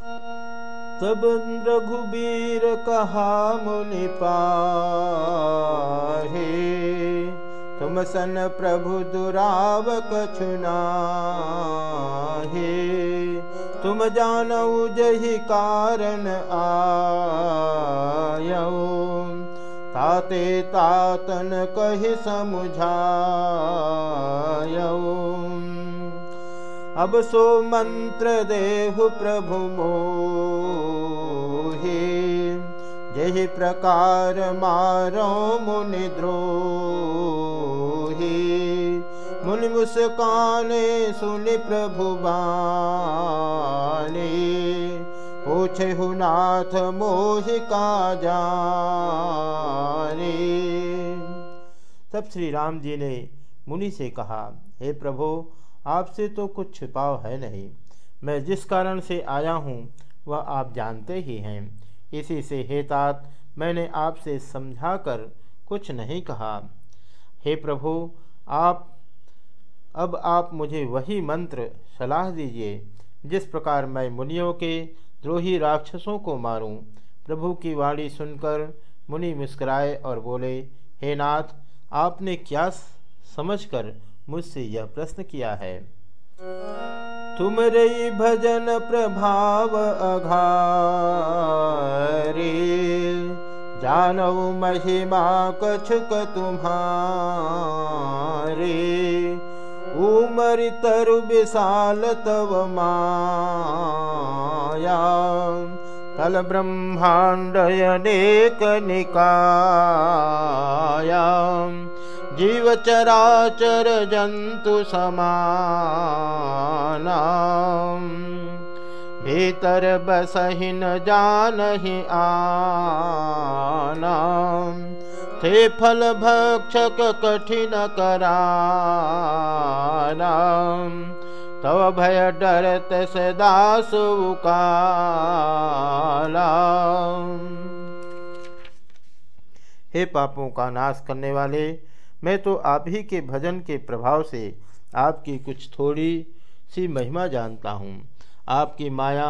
तब रघुबीर कहा मुनि पाहे तुम सन प्रभु दुराव कछुना हे तुम जानऊ जही कारण आयऊ ताते तातन कही समुझायऊ अब सो मंत्र देहु प्रभु मोहे। जही प्रकार मारो मुनि द्रोही। मुनि मुस्काने सुनि प्रभु बाने। पूछे नाथ मोहि का जाने। तब श्री राम जी ने मुनि से कहा, हे प्रभु आपसे तो कुछ छिपाव है नहीं। मैं जिस कारण से आया हूँ, वह आप जानते ही हैं। इसी से हे तात, मैंने आपसे समझा कर कुछ नहीं कहा। हे प्रभु, आप, अब आप मुझे वही मंत्र सलाह दीजिए, जिस प्रकार मैं मुनियों के द्रोही राक्षसों को मारूं। प्रभु की वाणी सुनकर मुनि मुस्कुराए और बोले, हे नाथ, आपने क्या समझकर मुझसे यह प्रश्न किया है। तुम रई भजन प्रभाव अघारे जानव महिमा कछुक तुम्हारे। उमर तरु विशाल तव माया, तल ब्रह्मांड अनेक निकाया। जीव चराचर जंतु समान भीतर बसहि न जानहि आना थे फल भक्षक कठिन कराना तव भय डरत सदा सुकाला हे पापों का नाश करने वाले मैं तो आप ही के भजन के प्रभाव से आपकी कुछ थोड़ी सी महिमा जानता हूँ। आपकी माया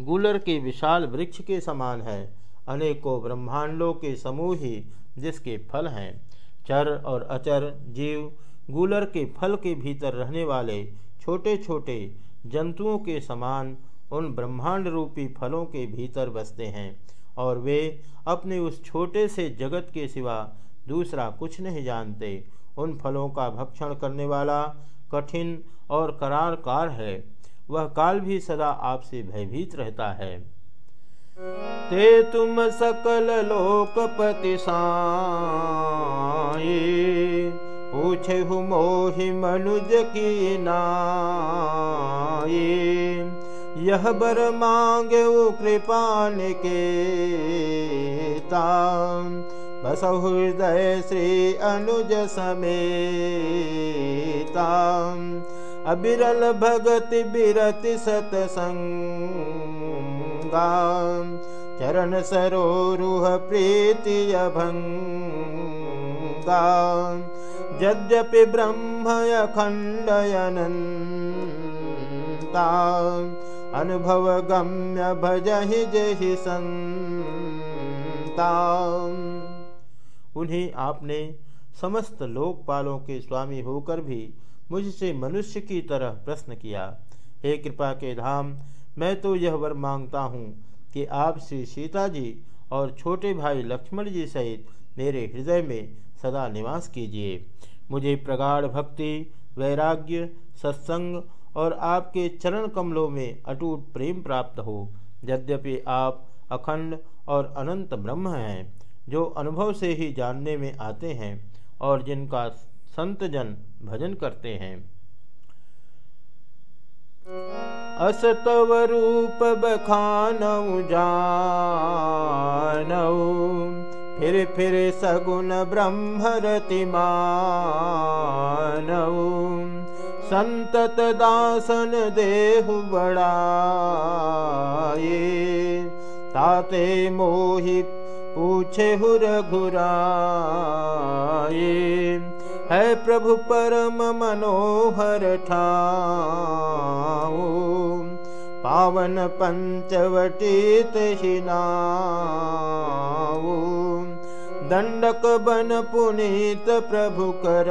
गुलर के विशाल वृक्ष के समान है। अनेकों ब्रह्मांडों के समूह ही जिसके फल हैं। चर और अचर, जीव, गुलर के फल के भीतर रहने वाले छोटे छोटे जंतुओं के समान उन ब्रह्मांड रूपी फलों के भीतर बसते हैं और वे अपने उस छोटे से जगत के सिवा दूसरा कुछ नहीं जानते। उन फलों का भक्षण करने वाला कठिन और करार कार है। वह काल भी सदा आपसे भयभीत रहता है। ते तुम सकल लोकपति साए पूछे हु मोहि मनुज की नाये यह बर मांगे कृपान के ताम बसहृदय श्री अनुज समेताम्। अबिरल भगति बिरति सतसङ्गाम् चरण सरोरुह प्रीति अभङ्गाम् यद्यपि ब्रह्मयखण्डयनन् ताम् अनुभवगम्य भजहि जहि सन्ताम् उन्हें आपने समस्त लोकपालों के स्वामी होकर भी मुझसे मनुष्य की तरह प्रश्न किया, हे कृपा के धाम, मैं तो यह वर माँगता हूँ कि आप श्री सीता जी और छोटे भाई लक्ष्मण जी सहित मेरे हृदय में सदा निवास कीजिए। मुझे प्रगाढ़ भक्ति, वैराग्य, सत्संग और आपके चरण कमलों में अटूट प्रेम प्राप्त हो। यद्यपि आप अखंड और अनंत ब्रह्म हैं जो अनुभव से ही जानने में आते हैं और जिनका संत जन भजन करते हैं। असतव रूप बखानऊ जानऊ, फिर फिर सगुन ब्रह्मरति मानऊ। संतत दासन देहु बड़ा ये ताते मोहि पूछे हुर घुराए है प्रभु परम मनोहर ठाओ पावन पंचवटीत हिनाऊ दंडक बन पुनीत प्रभु कर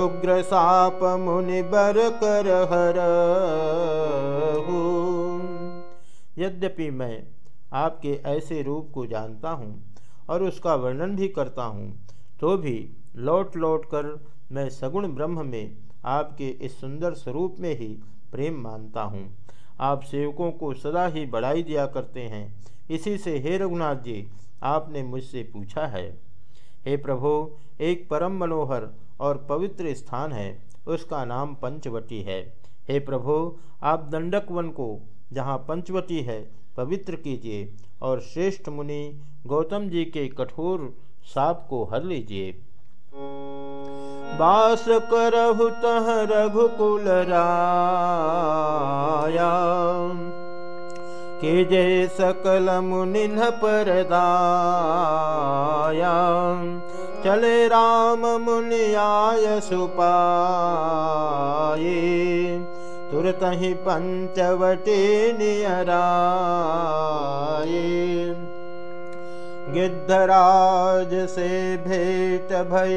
उग्र साप मुनि बर कर हर यद्यपि मैं आपके ऐसे रूप को जानता हूँ और उसका वर्णन भी करता हूँ तो भी लौट लौट कर मैं सगुण ब्रह्म में आपके इस सुंदर स्वरूप में ही प्रेम मानता हूँ। आप सेवकों को सदा ही बढ़ाई दिया करते हैं। इसी से हे रघुनाथ जी, आपने मुझसे पूछा है। हे प्रभो, एक परम मनोहर और पवित्र स्थान है, उसका नाम पंचवटी है। हे प्रभो, आप दंडक वन को, जहाँ पंचवटी है पवित्र कीजिए और श्रेष्ठ मुनि गौतम जी के कठोर साप को हर लीजिए। बास करहु तह रघुकुल राया। के जे सकल चले राम मुनि आय सुपाये। तुरत ही पंचवटी नियराये। गिद्धराज से भेट भय,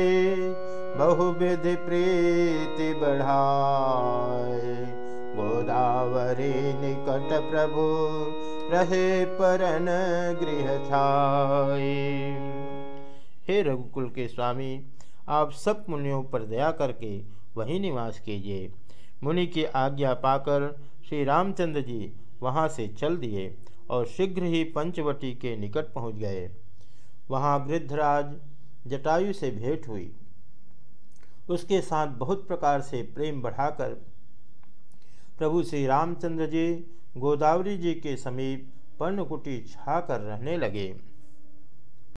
बहुविधि प्रीति बढ़ाए गोदावरी निकट प्रभु रहे परन गृह छाए हे रघुकुल के स्वामी, आप सब मुनियों पर दया करके वहीं निवास कीजिए। मुनि की आज्ञा पाकर श्री रामचंद्र जी वहाँ से चल दिए और शीघ्र ही पंचवटी के निकट पहुँच गए। वहाँ वृद्धराज जटायु से भेंट हुई। उसके साथ बहुत प्रकार से प्रेम बढ़ाकर प्रभु श्री रामचंद्र जी गोदावरी जी के समीप पर्णकुटी छा कर रहने लगे।